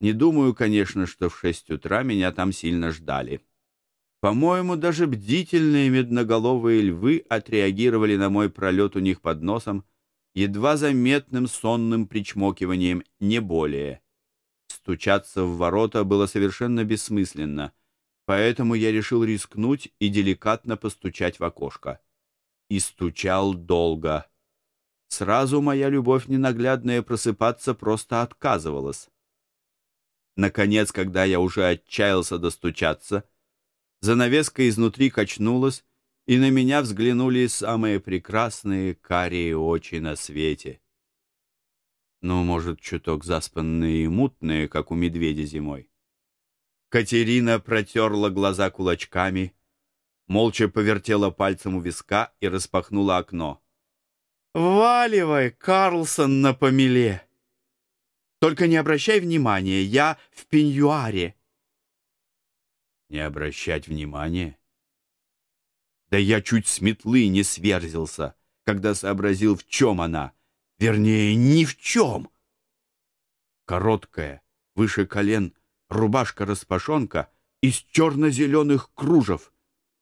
Не думаю, конечно, что в шесть утра меня там сильно ждали. По-моему, даже бдительные медноголовые львы отреагировали на мой пролет у них под носом едва заметным сонным причмокиванием, не более. Стучаться в ворота было совершенно бессмысленно, поэтому я решил рискнуть и деликатно постучать в окошко. И стучал долго. Сразу моя любовь ненаглядная просыпаться просто отказывалась. Наконец, когда я уже отчаялся достучаться, занавеска изнутри качнулась, и на меня взглянули самые прекрасные карие очи на свете. Ну, может, чуток заспанные и мутные, как у медведя зимой. Катерина протерла глаза кулачками, молча повертела пальцем у виска и распахнула окно. «Валивай, Карлсон, на помеле! Только не обращай внимания, я в пеньюаре!» «Не обращать внимания?» Да я чуть с метлы не сверзился, когда сообразил, в чем она. Вернее, ни в чем. Короткая, выше колен, рубашка-распашонка из черно-зеленых кружев,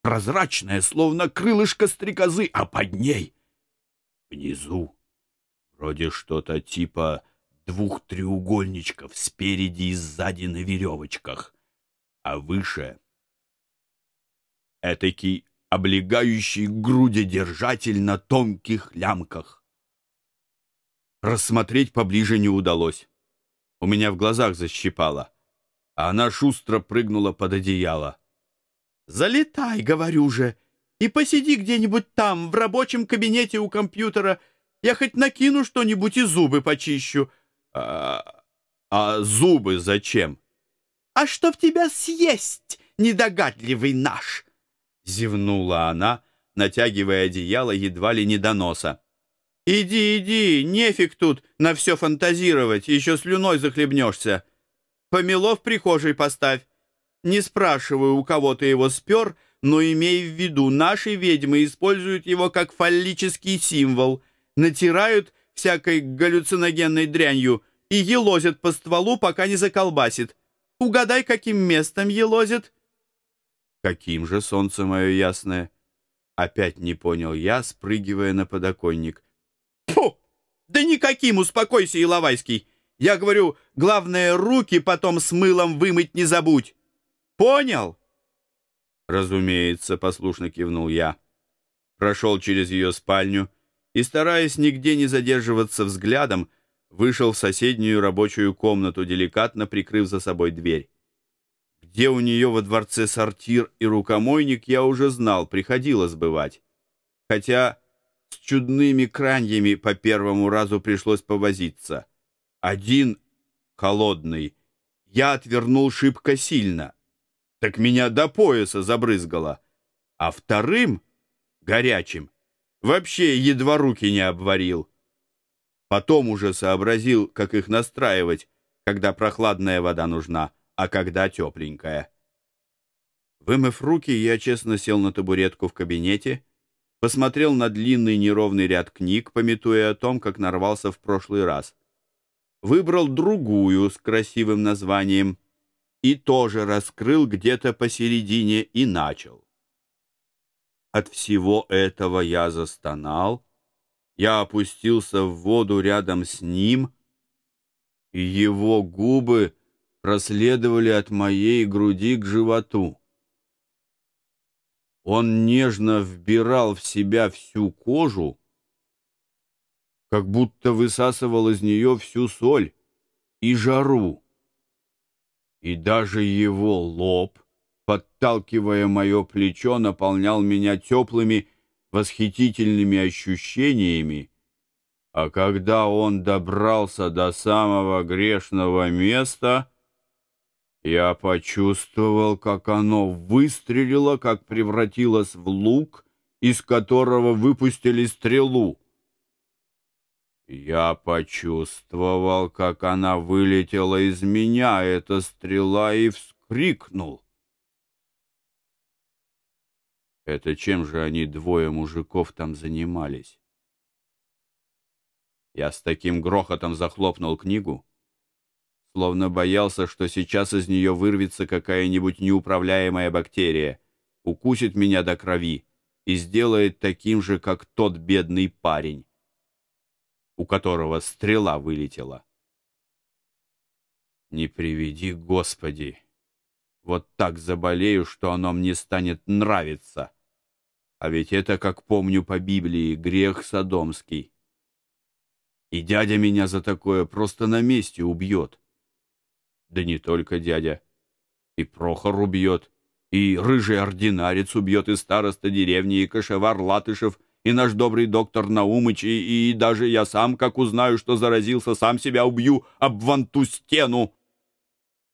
прозрачная, словно крылышко стрекозы, а под ней внизу вроде что-то типа двух треугольничков спереди и сзади на веревочках, а выше этакий облегающий груди держатель на тонких лямках. Рассмотреть поближе не удалось. У меня в глазах защипало, а она шустро прыгнула под одеяло. «Залетай, говорю же, и посиди где-нибудь там, в рабочем кабинете у компьютера. Я хоть накину что-нибудь и зубы почищу». «А, а зубы зачем?» «А чтоб тебя съесть, недогадливый наш!» Зевнула она, натягивая одеяло едва ли не до носа. «Иди, иди, нефиг тут на все фантазировать, еще слюной захлебнешься. Помело в прихожей поставь. Не спрашиваю, у кого ты его спер, но имей в виду, наши ведьмы используют его как фаллический символ, натирают всякой галлюциногенной дрянью и елозят по стволу, пока не заколбасит. Угадай, каким местом елозят?» Каким же солнце мое ясное? Опять не понял я, спрыгивая на подоконник. Фу! Да никаким, успокойся, Иловайский. Я говорю, главное, руки потом с мылом вымыть не забудь. Понял? Разумеется, послушно кивнул я. Прошел через ее спальню и, стараясь нигде не задерживаться взглядом, вышел в соседнюю рабочую комнату, деликатно прикрыв за собой дверь. Где у нее во дворце сортир и рукомойник, я уже знал, приходилось бывать. Хотя с чудными краньями по первому разу пришлось повозиться. Один, холодный, я отвернул шибко сильно, так меня до пояса забрызгало, а вторым, горячим, вообще едва руки не обварил. Потом уже сообразил, как их настраивать, когда прохладная вода нужна а когда тепленькая. Вымыв руки, я честно сел на табуретку в кабинете, посмотрел на длинный неровный ряд книг, пометуя о том, как нарвался в прошлый раз. Выбрал другую с красивым названием и тоже раскрыл где-то посередине и начал. От всего этого я застонал, я опустился в воду рядом с ним, и его губы проследовали от моей груди к животу. Он нежно вбирал в себя всю кожу, как будто высасывал из нее всю соль и жару. И даже его лоб, подталкивая мое плечо, наполнял меня теплыми, восхитительными ощущениями, а когда он добрался до самого грешного места — я почувствовал, как оно выстрелило, как превратилось в лук, из которого выпустили стрелу. Я почувствовал, как она вылетела из меня, эта стрела, и вскрикнул. Это чем же они, двое мужиков, там занимались? Я с таким грохотом захлопнул книгу, словно боялся, что сейчас из нее вырвется какая-нибудь неуправляемая бактерия, укусит меня до крови и сделает таким же, как тот бедный парень, у которого стрела вылетела. Не приведи, Господи! Вот так заболею, что оно мне станет нравиться. А ведь это, как помню по Библии, грех содомский. И дядя меня за такое просто на месте убьет. Да не только дядя. И Прохор убьет, и рыжий ординарец убьет, и староста деревни, и кошевар Латышев, и наш добрый доктор Наумыч, и, и даже я сам, как узнаю, что заразился, сам себя убью об вон ту стену.